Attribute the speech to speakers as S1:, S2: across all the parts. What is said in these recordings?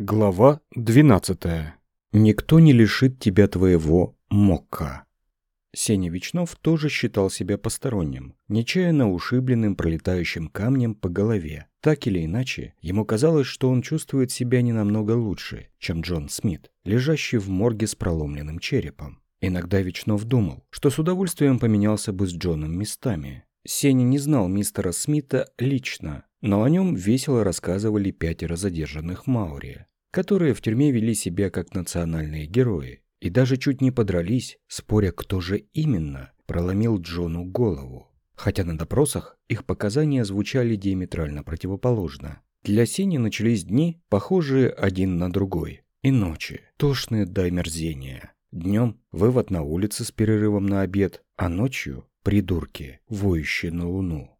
S1: Глава 12. Никто не лишит тебя твоего мокка. Сеня Вечнов тоже считал себя посторонним, нечаянно ушибленным пролетающим камнем по голове. Так или иначе, ему казалось, что он чувствует себя не намного лучше, чем Джон Смит, лежащий в морге с проломленным черепом. Иногда Вечнов думал, что с удовольствием поменялся бы с Джоном местами. Сеня не знал мистера Смита лично, но о нем весело рассказывали пятеро задержанных Маури, которые в тюрьме вели себя как национальные герои и даже чуть не подрались, споря, кто же именно проломил Джону голову. Хотя на допросах их показания звучали диаметрально противоположно. Для Сени начались дни, похожие один на другой, и ночи, тошные до мерзения. Днем вывод на улице с перерывом на обед, а ночью придурки, воющие на луну.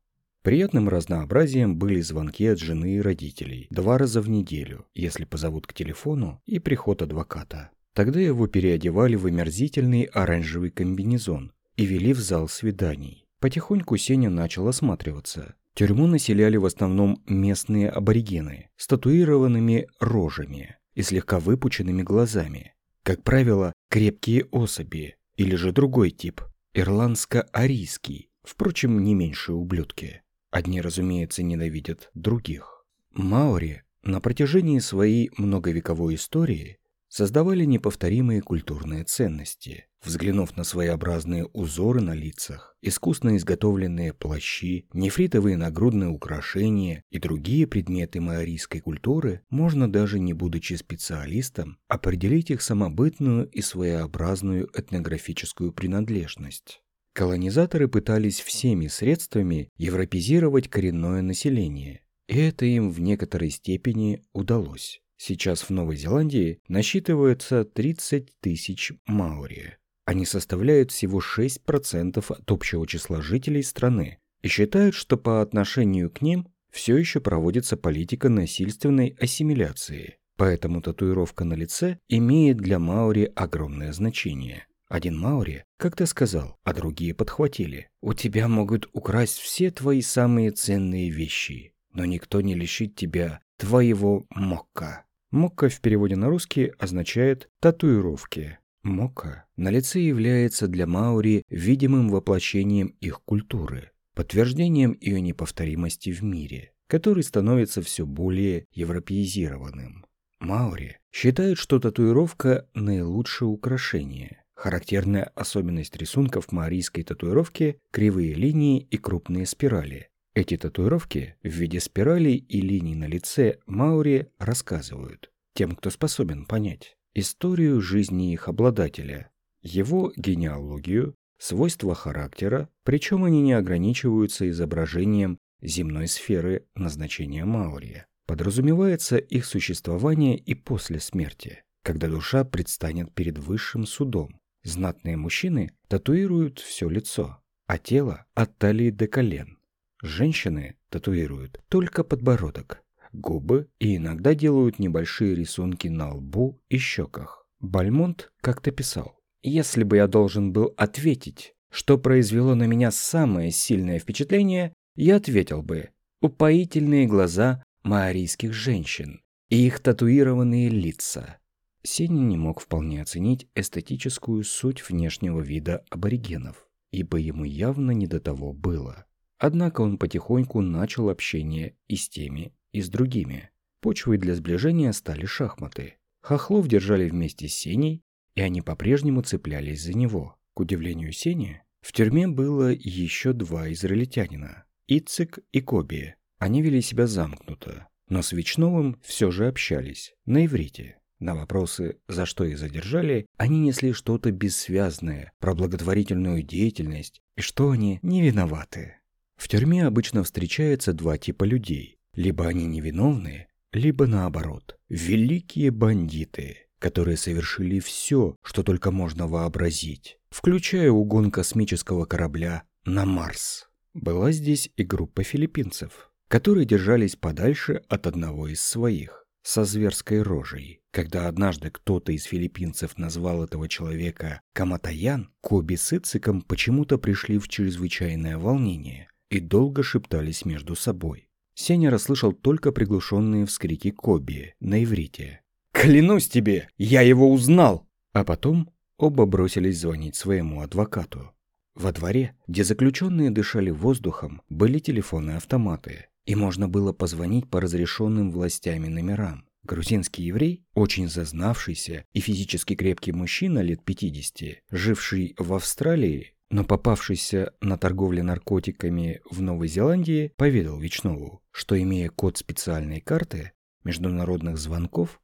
S1: Приятным разнообразием были звонки от жены и родителей два раза в неделю, если позовут к телефону, и приход адвоката. Тогда его переодевали в омерзительный оранжевый комбинезон и вели в зал свиданий. Потихоньку Сеня начал осматриваться. Тюрьму населяли в основном местные аборигены с татуированными рожами и слегка выпученными глазами. Как правило, крепкие особи или же другой тип – ирландско-арийский, впрочем, не меньшие ублюдки. Одни, разумеется, ненавидят других. Маори на протяжении своей многовековой истории создавали неповторимые культурные ценности. Взглянув на своеобразные узоры на лицах, искусно изготовленные плащи, нефритовые нагрудные украшения и другие предметы маорийской культуры, можно даже не будучи специалистом, определить их самобытную и своеобразную этнографическую принадлежность. Колонизаторы пытались всеми средствами европезировать коренное население, и это им в некоторой степени удалось. Сейчас в Новой Зеландии насчитывается 30 тысяч маори. Они составляют всего 6% от общего числа жителей страны и считают, что по отношению к ним все еще проводится политика насильственной ассимиляции. Поэтому татуировка на лице имеет для маори огромное значение. Один Маури как-то сказал, а другие подхватили. «У тебя могут украсть все твои самые ценные вещи, но никто не лишит тебя твоего мокка». Мокка в переводе на русский означает «татуировки». Мокка на лице является для Маури видимым воплощением их культуры, подтверждением ее неповторимости в мире, который становится все более европеизированным. Маури считают, что татуировка – наилучшее украшение – Характерная особенность рисунков маорийской татуировки – кривые линии и крупные спирали. Эти татуировки в виде спиралей и линий на лице маори рассказывают тем, кто способен понять историю жизни их обладателя, его генеалогию, свойства характера, причем они не ограничиваются изображением земной сферы назначения маори. Подразумевается их существование и после смерти, когда душа предстанет перед высшим судом. Знатные мужчины татуируют все лицо, а тело от талии до колен. Женщины татуируют только подбородок, губы и иногда делают небольшие рисунки на лбу и щеках. Бальмонт как-то писал, «Если бы я должен был ответить, что произвело на меня самое сильное впечатление, я ответил бы «упоительные глаза маорийских женщин и их татуированные лица». Сеня не мог вполне оценить эстетическую суть внешнего вида аборигенов, ибо ему явно не до того было. Однако он потихоньку начал общение и с теми, и с другими. Почвой для сближения стали шахматы. Хохлов держали вместе с Сеней, и они по-прежнему цеплялись за него. К удивлению Сени, в тюрьме было еще два израильтянина – Ицик и Коби. Они вели себя замкнуто, но с Вечновым все же общались, на иврите. На вопросы, за что их задержали, они несли что-то бессвязное про благотворительную деятельность и что они не виноваты. В тюрьме обычно встречается два типа людей. Либо они невиновные, либо наоборот, великие бандиты, которые совершили все, что только можно вообразить, включая угон космического корабля на Марс. Была здесь и группа филиппинцев, которые держались подальше от одного из своих со зверской рожей. Когда однажды кто-то из филиппинцев назвал этого человека Каматаян, Коби с Ициком почему-то пришли в чрезвычайное волнение и долго шептались между собой. Сеня расслышал только приглушенные вскрики Коби на иврите. Клянусь тебе, я его узнал!» А потом оба бросились звонить своему адвокату. Во дворе, где заключенные дышали воздухом, были телефоны-автоматы, и можно было позвонить по разрешенным властями номерам. Грузинский еврей, очень зазнавшийся и физически крепкий мужчина лет 50, живший в Австралии, но попавшийся на торговле наркотиками в Новой Зеландии, поведал Вечнову, что имея код специальной карты международных звонков,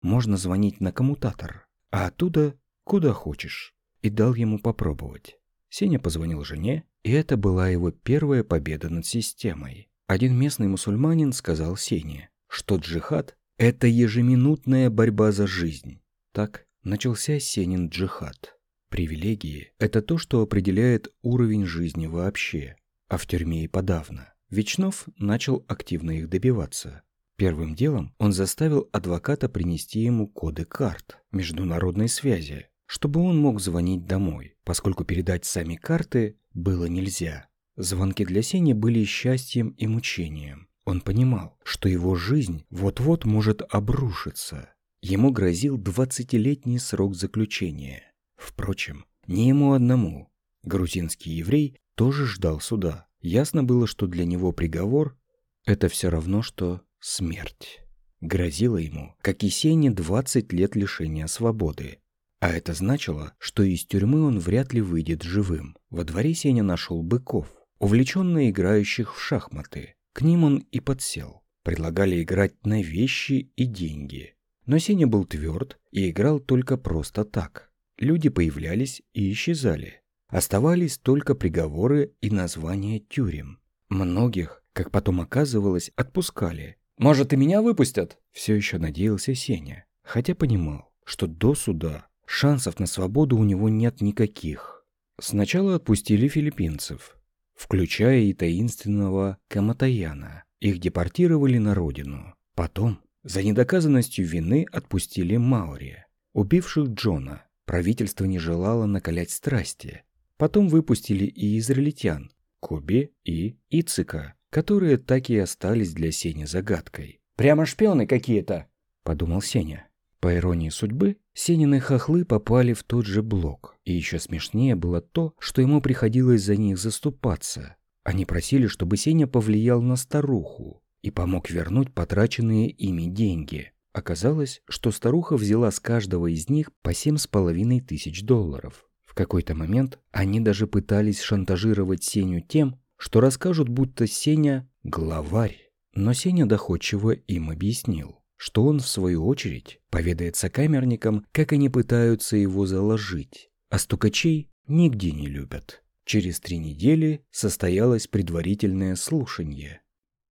S1: можно звонить на коммутатор, а оттуда куда хочешь, и дал ему попробовать. Сеня позвонил жене, и это была его первая победа над системой. Один местный мусульманин сказал Сене, что джихад – это ежеминутная борьба за жизнь. Так начался Сенин джихад. Привилегии – это то, что определяет уровень жизни вообще, а в тюрьме и подавно. Вечнов начал активно их добиваться. Первым делом он заставил адвоката принести ему коды карт международной связи, чтобы он мог звонить домой, поскольку передать сами карты было нельзя. Звонки для Сени были счастьем и мучением. Он понимал, что его жизнь вот-вот может обрушиться. Ему грозил 20-летний срок заключения. Впрочем, не ему одному. Грузинский еврей тоже ждал суда. Ясно было, что для него приговор – это все равно, что смерть. Грозило ему, как и Сене, 20 лет лишения свободы. А это значило, что из тюрьмы он вряд ли выйдет живым. Во дворе Сеня нашел быков, увлеченно играющих в шахматы. К ним он и подсел. Предлагали играть на вещи и деньги. Но Сеня был тверд и играл только просто так. Люди появлялись и исчезали. Оставались только приговоры и названия тюрем. Многих, как потом оказывалось, отпускали. «Может, и меня выпустят?» Все еще надеялся Сеня, хотя понимал, что до суда Шансов на свободу у него нет никаких. Сначала отпустили филиппинцев, включая и таинственного Каматаяна. Их депортировали на родину. Потом, за недоказанностью вины, отпустили Маори, убивших Джона. Правительство не желало накалять страсти. Потом выпустили и израильтян, Коби и Ицика, которые так и остались для Сени загадкой. «Прямо шпионы какие-то», — подумал Сеня. По иронии судьбы, Сенины хохлы попали в тот же блок. И еще смешнее было то, что ему приходилось за них заступаться. Они просили, чтобы Сеня повлиял на старуху и помог вернуть потраченные ими деньги. Оказалось, что старуха взяла с каждого из них по семь с половиной тысяч долларов. В какой-то момент они даже пытались шантажировать Сеню тем, что расскажут, будто Сеня – главарь. Но Сеня доходчиво им объяснил что он, в свою очередь, поведает сокамерникам, как они пытаются его заложить, а стукачей нигде не любят. Через три недели состоялось предварительное слушание.